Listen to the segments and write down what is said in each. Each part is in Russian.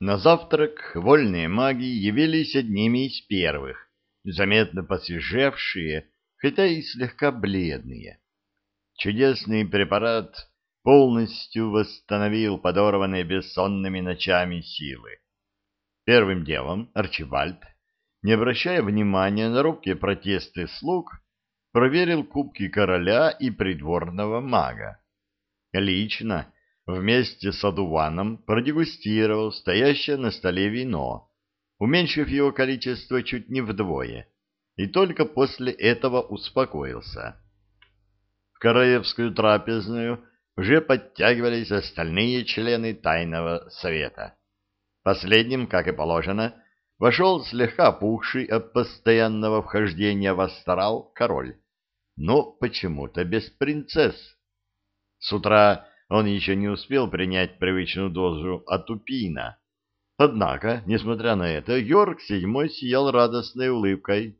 На завтрак вольные маги явились одними из первых, заметно посвежевшие, хотя и слегка бледные. Чудесный препарат полностью восстановил подорванные бессонными ночами силы. Первым делом Арчибальд, не обращая внимания на робкие протесты слуг, проверил кубки короля и придворного мага. Лично вместе с одуваном продегустировал стоящее на столе вино, уменьшив его количество чуть не вдвое, и только после этого успокоился. В королевскую трапезную уже подтягивались остальные члены тайного совета. Последним, как и положено, вошел слегка опухший от постоянного вхождения в астрал король, но почему-то без принцесс. С утра он еще не успел принять привычную дозу атупина. Однако, несмотря на это, Йорк седьмой сиял радостной улыбкой.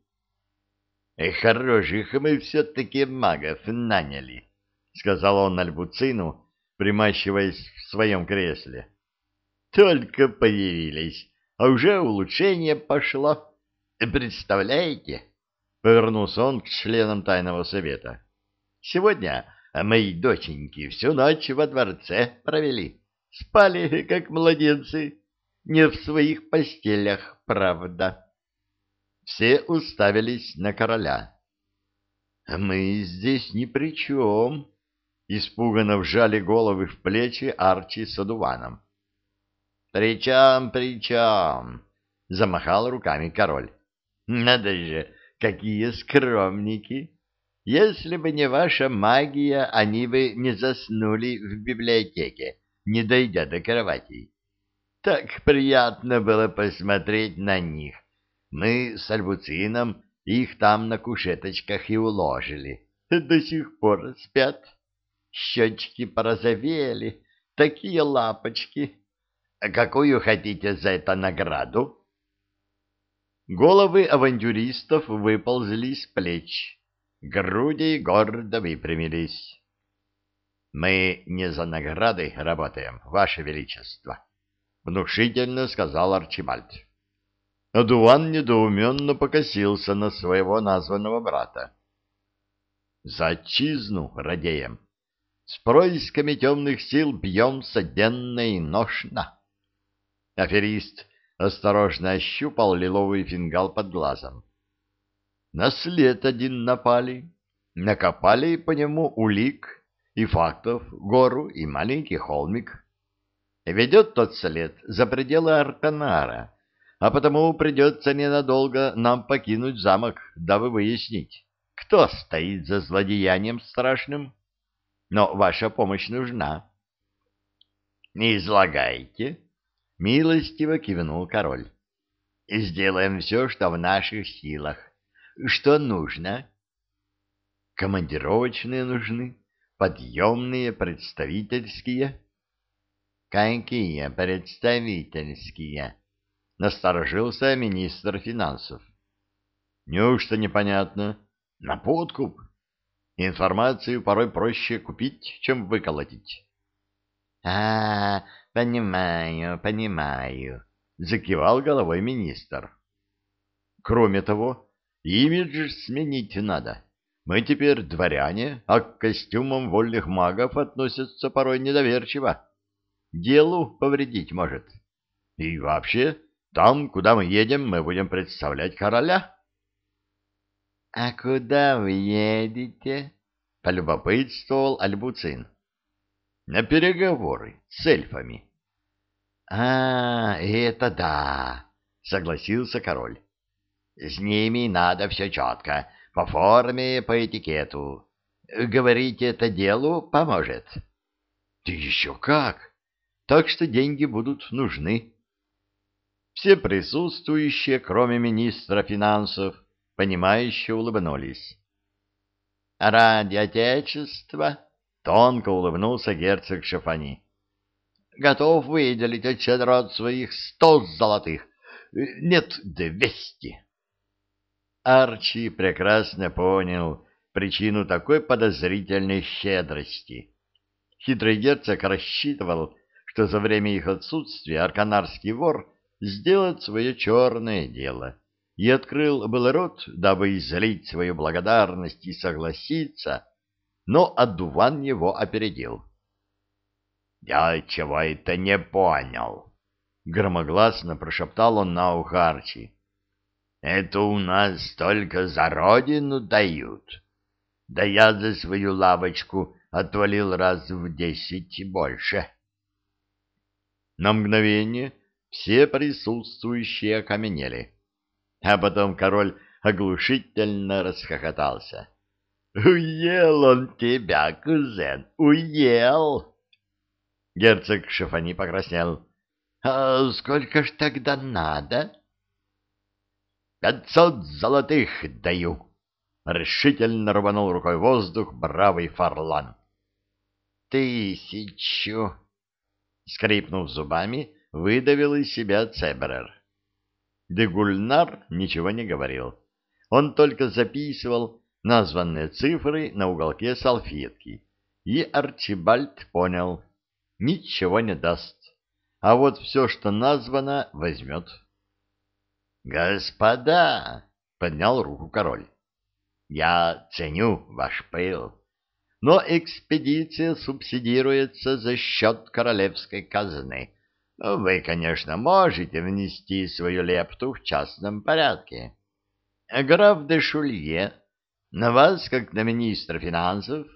«Э, — Хороших мы все-таки магов наняли, — сказал он Альбуцину, примащиваясь в своем кресле. — Только появились, а уже улучшение пошло. Представляете? — повернулся он к членам тайного совета. — Сегодня а мои доченьки всю ночь во дворце провели. Спали, как младенцы, не в своих постелях, правда. Все уставились на короля. «А — Мы здесь ни при чем, — испуганно вжали головы в плечи Арчи с одуваном. — При чем, при чем? — замахал руками король. — Надо же, какие скромники! — если бы не ваша магия, они бы не заснули в библиотеке, не дойдя до кровати. Так приятно было посмотреть на них. Мы с Альбуцином их там на кушеточках и уложили. До сих пор спят. Щечки порозовели, такие лапочки. Какую хотите за это награду? Головы авантюристов выползли с плеч груди гордо выпрямились. — Мы не за награды работаем, Ваше Величество, — внушительно сказал Арчибальд. Адуан недоуменно покосился на своего названного брата. — За отчизну радеем. С происками темных сил бьемся денно и ношно. Аферист осторожно ощупал лиловый фингал под глазом. На след один напали, накопали по нему улик и фактов, гору и маленький холмик. Ведет тот след за пределы Арканара, а потому придется ненадолго нам покинуть замок, дабы выяснить, кто стоит за злодеянием страшным. Но ваша помощь нужна. — Не излагайте, — милостиво кивнул король. — Сделаем все, что в наших силах. Что нужно? Командировочные нужны, подъемные, представительские. Какие представительские? Насторожился министр финансов. Неужто непонятно? На подкуп. Информацию порой проще купить, чем выколотить. — А, понимаю, понимаю, — закивал головой министр. Кроме того, Имидж сменить надо. Мы теперь дворяне, а к костюмам вольных магов относятся порой недоверчиво. Делу повредить может. И вообще, там, куда мы едем, мы будем представлять короля. — А куда вы едете? — полюбопытствовал Альбуцин. — На переговоры с эльфами. — А, это да, — согласился король. С ними надо все четко, по форме, по этикету. Говорите, это делу поможет? Ты еще как! Так что деньги будут нужны. Все присутствующие, кроме министра финансов, понимающе улыбнулись. «Ради Отечества!» — тонко улыбнулся герцог Шафани. «Готов выделить от щедрот своих сто золотых. Нет, двести!» Арчи прекрасно понял причину такой подозрительной щедрости. Хитрый герцог рассчитывал, что за время их отсутствия арканарский вор сделает свое черное дело и открыл был рот, дабы излить свою благодарность и согласиться, но Адуван его опередил. — Я чего это не понял? — громогласно прошептал он на ухо Арчи. — Это у нас только за родину дают. Да я за свою лавочку отвалил раз в десять больше. На мгновение все присутствующие окаменели, а потом король оглушительно расхохотался. «Уел он тебя, кузен, уел!» Герцог Шифани покраснел. «А сколько ж тогда надо?» «Пятьсот золотых даю!» Решительно рванул рукой воздух бравый фарлан. «Тысячу!» Скрипнув зубами, выдавил из себя Цеберер. Дегульнар ничего не говорил. Он только записывал названные цифры на уголке салфетки, и Арчибальд понял — ничего не даст, а вот все, что названо, возьмет. «Господа!» — поднял руку король. «Я ценю ваш пыл, но экспедиция субсидируется за счет королевской казны» Вы, конечно, можете внести свою лепту в частном порядке. Граф де Шулье, на вас, как на министра финансов,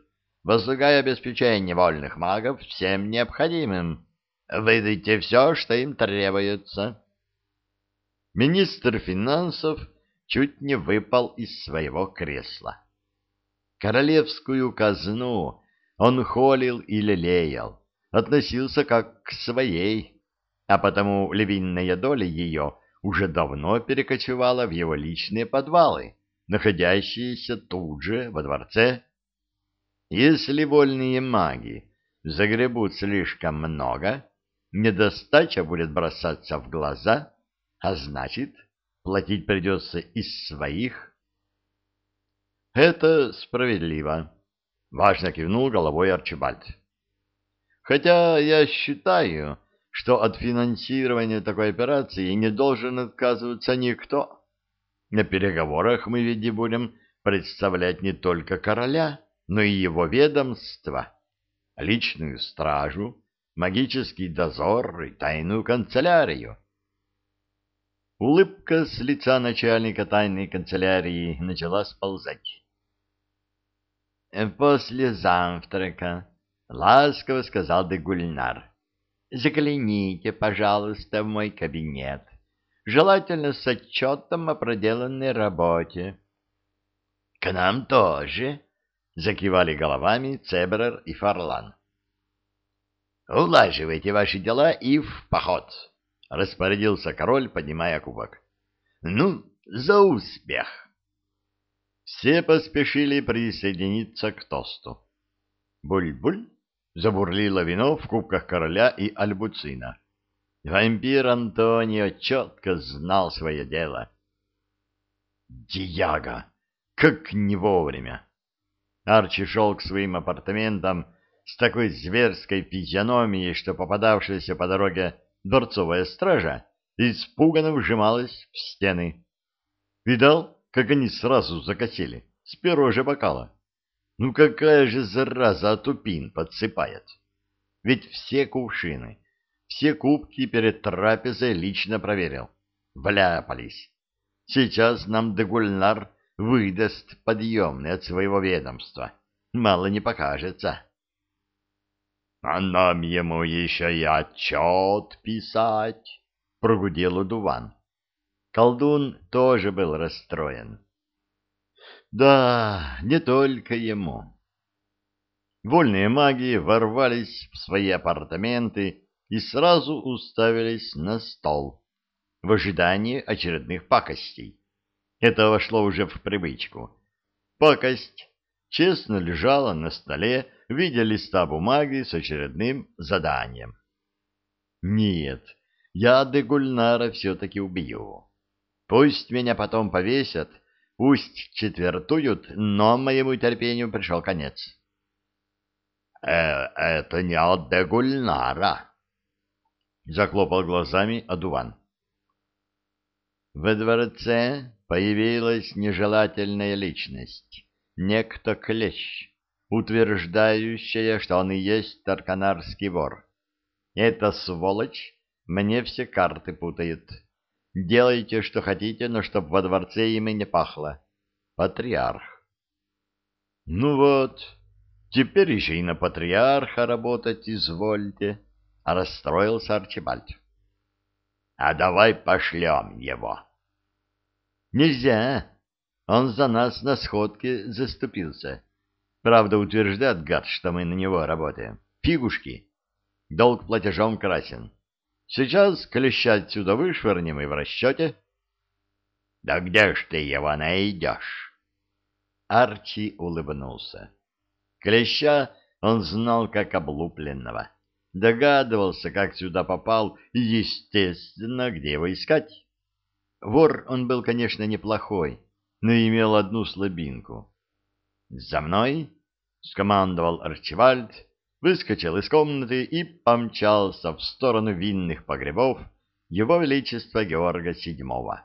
возлагая обеспечение вольных магов всем необходимым. Выдайте все, что им требуется. Министр финансов чуть не выпал из своего кресла. Королевскую казну он холил и лелеял, относился как к своей а потому львиная доля ее уже давно перекочевала в его личные подвалы, находящиеся тут же во дворце. Если вольные маги загребут слишком много, недостача будет бросаться в глаза, а значит, платить придется из своих. Это справедливо, — важно кивнул головой Арчибальд. Хотя я считаю, что от финансирования такой операции не должен отказываться никто. На переговорах мы ведь будем представлять не только короля, но и его ведомство, личную стражу, магический дозор и тайную канцелярию. Улыбка с лица начальника тайной канцелярии начала сползать. «После завтрака», — ласково сказал Дегульнар, Загляните, пожалуйста, в мой кабинет, желательно с отчетом о проделанной работе. — К нам тоже, — закивали головами Цеберер и Фарлан. — Улаживайте ваши дела и в поход, — распорядился король, поднимая кубок. — Ну, за успех! Все поспешили присоединиться к тосту. Буль-буль забурлило вино в кубках короля и альбуцина. Вампир Антонио четко знал свое дело. Диага! Как не вовремя! Арчи шел к своим апартаментам с такой зверской физиономией, что попадавшаяся по дороге дворцовая стража испуганно вжималась в стены. Видал, как они сразу закосили, с первого же бокала? Ну какая же зараза атупин подсыпает? Ведь все кувшины, все кубки перед трапезой лично проверил. Вляпались. Сейчас нам Дегульнар выдаст подъемный от своего ведомства. Мало не покажется. — А нам ему еще и отчет писать, — прогудел Удуван. Колдун тоже был расстроен. Да, не только ему. Вольные маги ворвались в свои апартаменты и сразу уставились на стол в ожидании очередных пакостей. Это вошло уже в привычку. Пакость честно лежала на столе в виде листа бумаги с очередным заданием. Нет, я Дегульнара все-таки убью. Пусть меня потом повесят Пусть четвертуют, но моему терпению пришел конец. «Э, — Это не от Дегульнара, Заклопал глазами одуван. Во дворце появилась нежелательная личность, некто Клещ, утверждающая, что он и есть тарканарский вор. Эта сволочь мне все карты путает. Делайте, что хотите, но чтоб во дворце ими не пахло. Патриарх. Ну вот, теперь еще и на патриарха работать извольте, — расстроился Арчибальд. А давай пошлем его. Нельзя. Он за нас на сходке заступился. Правда, утверждает гад, что мы на него работаем. Фигушки. Долг платежом красен. Сейчас клеща отсюда вышвырнем и в расчете. Да где ж ты его найдешь? Арчи улыбнулся. Клеща он знал как облупленного. Догадывался, как сюда попал, и, естественно, где его искать. Вор он был, конечно, неплохой, но имел одну слабинку. «За мной!» — скомандовал Арчибальд, выскочил из комнаты и помчался в сторону винных погребов его величества Георга VII.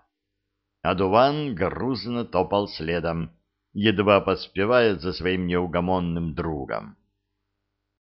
Адуван грузно топал следом, едва поспевая за своим неугомонным другом.